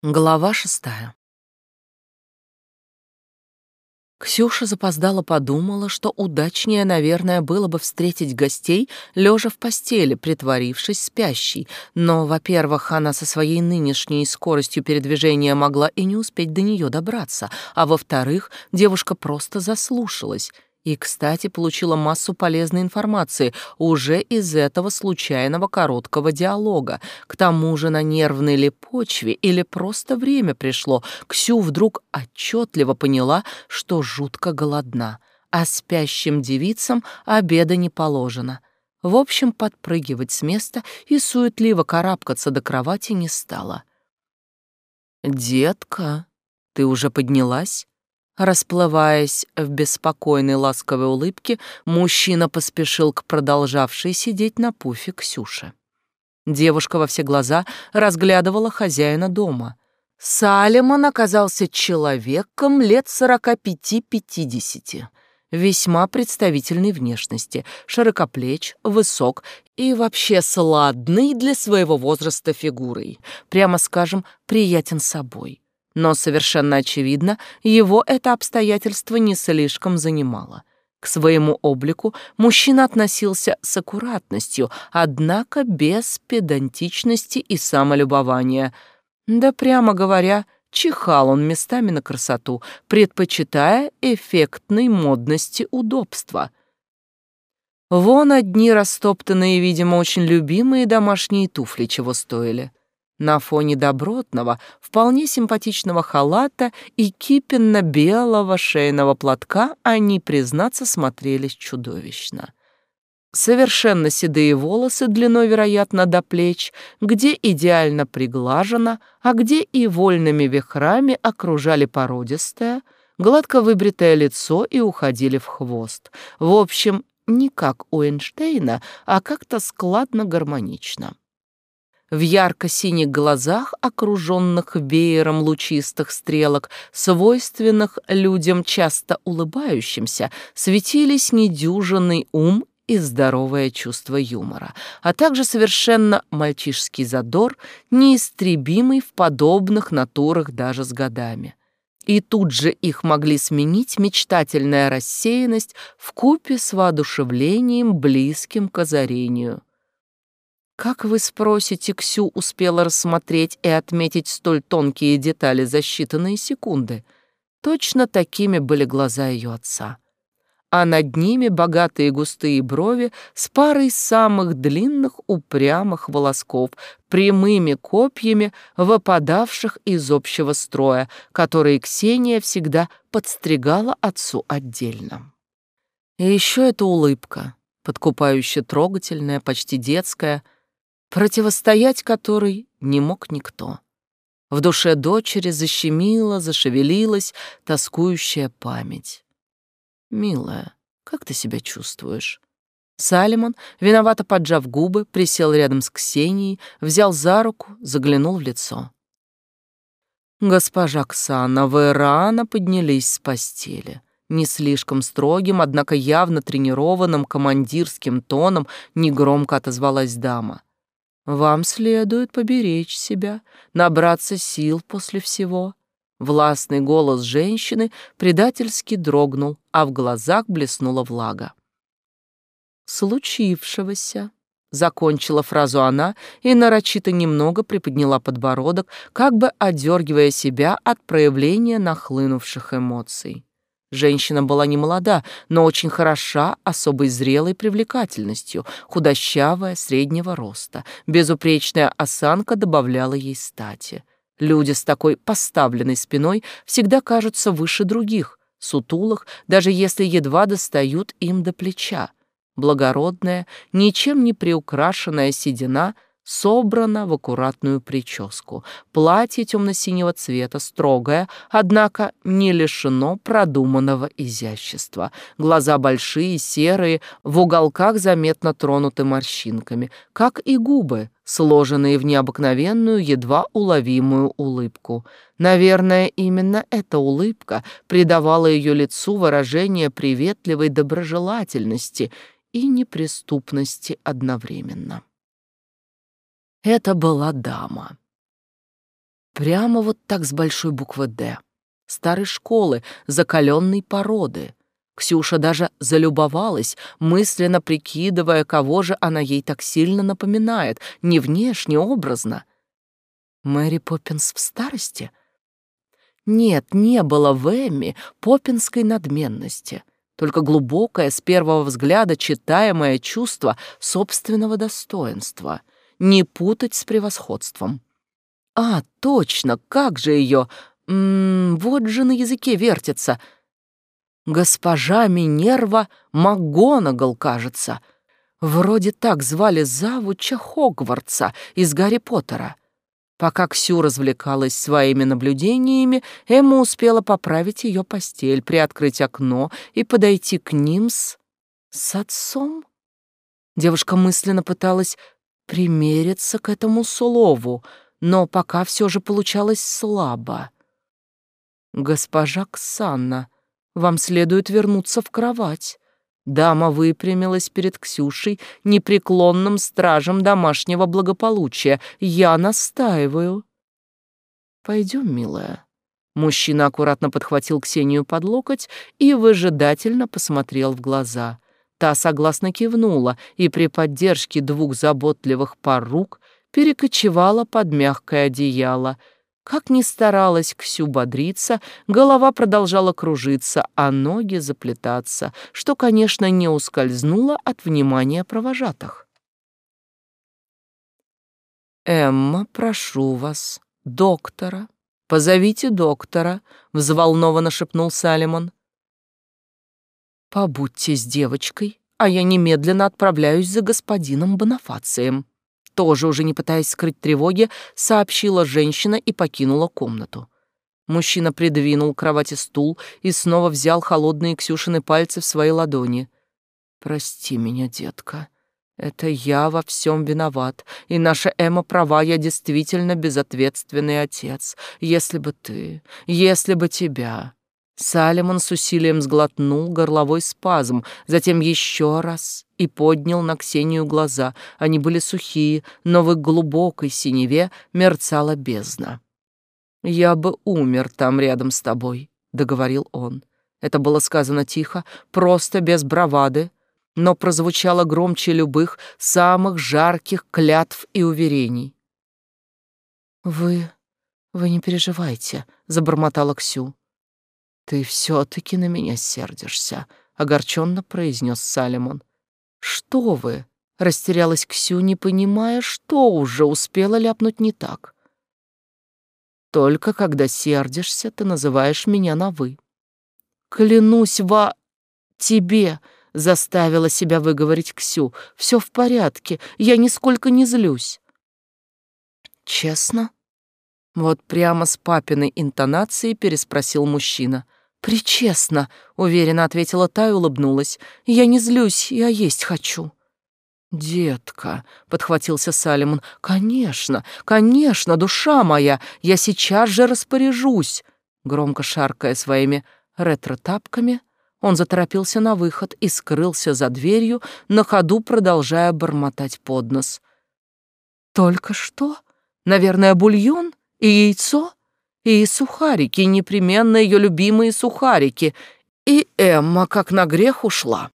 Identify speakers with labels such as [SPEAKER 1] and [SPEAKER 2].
[SPEAKER 1] Глава шестая. Ксюша запоздала подумала, что удачнее, наверное, было бы встретить гостей, лежа в постели, притворившись спящей. Но, во-первых, она со своей нынешней скоростью передвижения могла и не успеть до нее добраться, а во-вторых, девушка просто заслушалась — и, кстати, получила массу полезной информации уже из этого случайного короткого диалога. К тому же на нервной ли почве или просто время пришло, Ксю вдруг отчетливо поняла, что жутко голодна, а спящим девицам обеда не положено. В общем, подпрыгивать с места и суетливо карабкаться до кровати не стала. «Детка, ты уже поднялась?» Расплываясь в беспокойной ласковой улыбке, мужчина поспешил к продолжавшей сидеть на пуфе Ксюше. Девушка во все глаза разглядывала хозяина дома. Салемон оказался человеком лет сорока пяти-пятидесяти, весьма представительной внешности, широкоплеч, высок и вообще сладный для своего возраста фигурой, прямо скажем, приятен собой но совершенно очевидно, его это обстоятельство не слишком занимало. К своему облику мужчина относился с аккуратностью, однако без педантичности и самолюбования. Да прямо говоря, чихал он местами на красоту, предпочитая эффектной модности удобства. Вон одни растоптанные, видимо, очень любимые домашние туфли чего стоили. На фоне добротного, вполне симпатичного халата и кипенно-белого шейного платка они, признаться, смотрелись чудовищно. Совершенно седые волосы длиной, вероятно, до плеч, где идеально приглажено, а где и вольными вихрами окружали породистое, гладко выбритое лицо и уходили в хвост. В общем, не как у Эйнштейна, а как-то складно-гармонично. В ярко-синих глазах, окруженных веером лучистых стрелок, свойственных людям, часто улыбающимся, светились недюжинный ум и здоровое чувство юмора, а также совершенно мальчишский задор, неистребимый в подобных натурах даже с годами. И тут же их могли сменить мечтательная рассеянность в купе с воодушевлением, близким к озарению. Как вы спросите, Ксю успела рассмотреть и отметить столь тонкие детали за считанные секунды? Точно такими были глаза ее отца. А над ними богатые густые брови с парой самых длинных упрямых волосков, прямыми копьями, выпадавших из общего строя, которые Ксения всегда подстригала отцу отдельно. И еще эта улыбка, подкупающе трогательная, почти детская — противостоять которой не мог никто. В душе дочери защемила, зашевелилась тоскующая память. «Милая, как ты себя чувствуешь?» Салимон, виновато поджав губы, присел рядом с Ксенией, взял за руку, заглянул в лицо. «Госпожа Ксана, вы рано поднялись с постели». Не слишком строгим, однако явно тренированным командирским тоном негромко отозвалась дама. Вам следует поберечь себя, набраться сил после всего. Властный голос женщины предательски дрогнул, а в глазах блеснула влага. Случившегося. Закончила фразу она и нарочито немного приподняла подбородок, как бы одергивая себя от проявления нахлынувших эмоций. Женщина была не молода, но очень хороша, особой зрелой привлекательностью, худощавая, среднего роста. Безупречная осанка добавляла ей стати. Люди с такой поставленной спиной всегда кажутся выше других, сутулых, даже если едва достают им до плеча. Благородная, ничем не приукрашенная седина — собрана в аккуратную прическу. Платье темно-синего цвета, строгое, однако не лишено продуманного изящества. Глаза большие, серые, в уголках заметно тронуты морщинками, как и губы, сложенные в необыкновенную, едва уловимую улыбку. Наверное, именно эта улыбка придавала ее лицу выражение приветливой доброжелательности и неприступности одновременно. Это была дама. Прямо вот так с большой буквы «Д». Старой школы, закаленной породы. Ксюша даже залюбовалась, мысленно прикидывая, кого же она ей так сильно напоминает, не внешне, образно. Мэри Поппинс в старости? Нет, не было в Эмми поппинской надменности, только глубокое, с первого взгляда читаемое чувство собственного достоинства, не путать с превосходством. А, точно, как же ее... вот же на языке вертится — Госпожа Минерва МакГонагал, кажется. Вроде так звали завуча Хогвартса из Гарри Поттера. Пока Ксю развлекалась своими наблюдениями, Эмма успела поправить ее постель, приоткрыть окно и подойти к ним с... с отцом. Девушка мысленно пыталась примериться к этому слову, но пока все же получалось слабо. «Госпожа Ксанна», вам следует вернуться в кровать. Дама выпрямилась перед Ксюшей, непреклонным стражем домашнего благополучия. Я настаиваю. Пойдем, милая. Мужчина аккуратно подхватил Ксению под локоть и выжидательно посмотрел в глаза. Та согласно кивнула и при поддержке двух заботливых пар рук перекочевала под мягкое одеяло — как ни старалась Ксю бодриться, голова продолжала кружиться, а ноги заплетаться, что, конечно, не ускользнуло от внимания провожатых. «Эмма, прошу вас, доктора, позовите доктора», — взволнованно шепнул Салимон. «Побудьте с девочкой, а я немедленно отправляюсь за господином Бонафацием» тоже уже не пытаясь скрыть тревоги, сообщила женщина и покинула комнату. Мужчина придвинул к кровати стул и снова взял холодные Ксюшины пальцы в свои ладони. «Прости меня, детка. Это я во всем виноват, и наша Эмма права, я действительно безответственный отец. Если бы ты, если бы тебя...» Салемон с усилием сглотнул горловой спазм, затем еще раз и поднял на Ксению глаза. Они были сухие, но в их глубокой синеве мерцала бездна. «Я бы умер там рядом с тобой», — договорил он. Это было сказано тихо, просто без бравады, но прозвучало громче любых самых жарких клятв и уверений. «Вы... вы не переживайте», — забормотала Ксю. «Ты все-таки на меня сердишься», — огорченно произнес Салемон. «Что вы?» — растерялась Ксю, не понимая, что уже успела ляпнуть не так. «Только когда сердишься, ты называешь меня на «вы». «Клянусь во... тебе!» — заставила себя выговорить Ксю. «Все в порядке, я нисколько не злюсь». «Честно?» Вот прямо с папиной интонацией переспросил мужчина — «Причестно», — уверенно ответила та и улыбнулась. «Я не злюсь, я есть хочу». «Детка», — подхватился Салимон, — «конечно, конечно, душа моя, я сейчас же распоряжусь». Громко шаркая своими ретро-тапками, он заторопился на выход и скрылся за дверью, на ходу продолжая бормотать под нос. «Только что? Наверное, бульон и яйцо?» И сухарики, непременно ее любимые сухарики. И Эмма как на грех ушла.